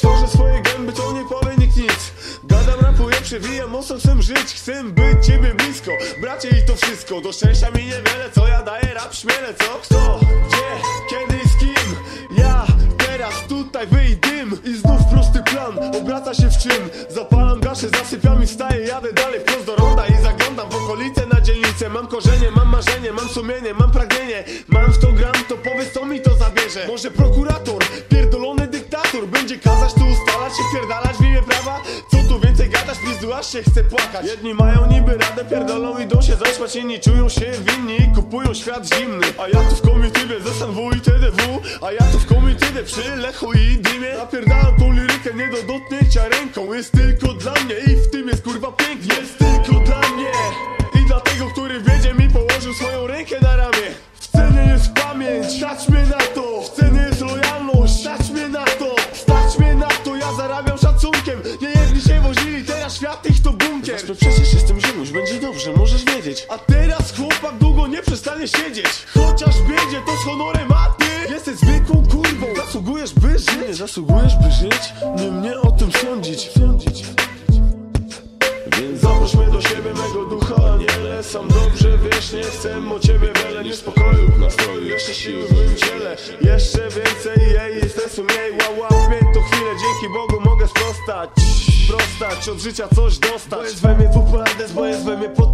Tworzę swoje gęby, to nie powie nikt nic. Gadam, rapuję, przewijam, mocno chcę żyć Chcę być ciebie blisko, bracie i to wszystko Do szczęścia mi niewiele, co ja daję, rap śmielę, co? Kto, gdzie, kiedy z kim? Ja, teraz, tutaj, wyjdź I znów prosty plan, obraca się w czyn Zapalam gaszę, zasypiam i wstaję, jadę dalej wprost do ronda I zaglądam w okolice na dzielnicę. Mam korzenie, mam marzenie, mam sumienie, mam pragnienie. Mam w to gram, to powiedz, co mi to zabierze. Może prokur Więcej gadać Pizdu aż się chce płakać. Jedni mają niby radę Pierdolą idą się zaśpać. Inni czują się winni i Kupują świat zimny. A ja tu w komitywie Ze SNW i TDW A ja tu w komitywie Przy Lechu i Dymie Napierdalam tą lirykę Nie do dotknięcia ręką. Jest tylko dla mnie I w tym jest kurwa pięknie. Jest tylko dla mnie I dla tego, który wiedzie mi Położył swoją wozili Teraz świat ich to bunkier. Zobaczmy, przecież jestem zimuś Będzie dobrze, możesz wiedzieć. A teraz chłopak długo nie przestanie siedzieć. Chociaż biedzie to z honorem A ty Jesteś zwykłą kurwą. Zasługujesz by żyć. Nie zasługujesz by żyć Nie mnie o tym sądzić. Więc zaproś mnie do siebie, mego ducha aniele Sam. Dobrze wiesz, nie chcę o ciebie wiele Niespokoju. W nastroju, jeszcze siły w moim ciele Jeszcze więcej jej, stresu mniej. Ła, łapie to chwilę, dzięki Bogu Sprostać, od życia coś dostać. Bo jest we mnie WPADS, bo jest we mnie potencjał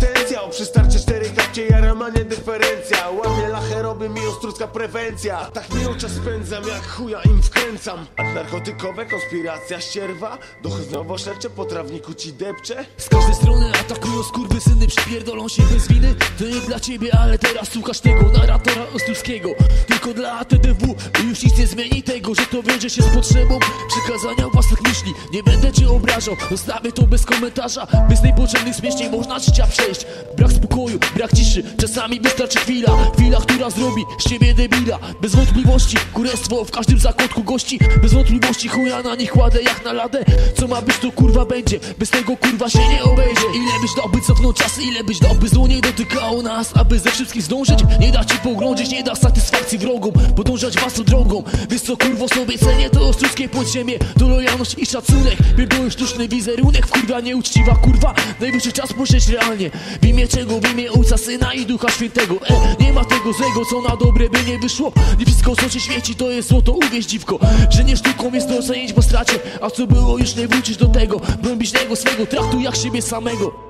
Tak miło czas spędzam, jak chuja im wkręcam. Narkotykowe, konspiracja, ścierwa. Dochodzowo szercze, po trawniku ci depcze. Z każdej strony atakują skurwysyny, przypierdolą się bez winy. To nie dla ciebie, ale teraz słuchasz tego narratora Ostrowskiego Tylko dla TDW i już nic nie zmieni tego, że to wiąże się z potrzebą Przekazania własnych myśli, nie będę cię obrażał Zostawię to bez komentarza, bez niepotrzebnych śmieszniej można życia przejść. Brak spokoju, brak ciszy, czasami wystarczy chwila. Chwila, która zrobi z ciebie debila Bez wątpliwości, kurestwo w każdym zakątku gości. Bez wątpliwości chuja na nich kładę jak na ladę. Co ma być to kurwa będzie, bez tego kurwa się nie obejdzie Ile byś dał by cofnąć czas, ile byś dał by zło nie dotykało nas. Aby ze wszystkich zdążyć, nie da ci pogrążyć, nie da satysfakcji wrogom. Podążać własną drogą, wiesz co kurwo sobie cenię To ostruckie podziemie, to lojalność i szacunek. Pierdolę sztuczny wizerunek, wkurwa nieuczciwa kurwa. Najwyższy czas pomyśleć realnie. W imię czego, w imię Ojca, Syna i Ducha Świętego. E, Nie ma tego złego, co na dobre by nie wyszło Nie wszystko co się świeci, to jest złoto, uwierz dziwko. Że nie sztuką jest to ocenić po stracie. A co było już nie wrócisz do tego tego swego, traktuj jak siebie samego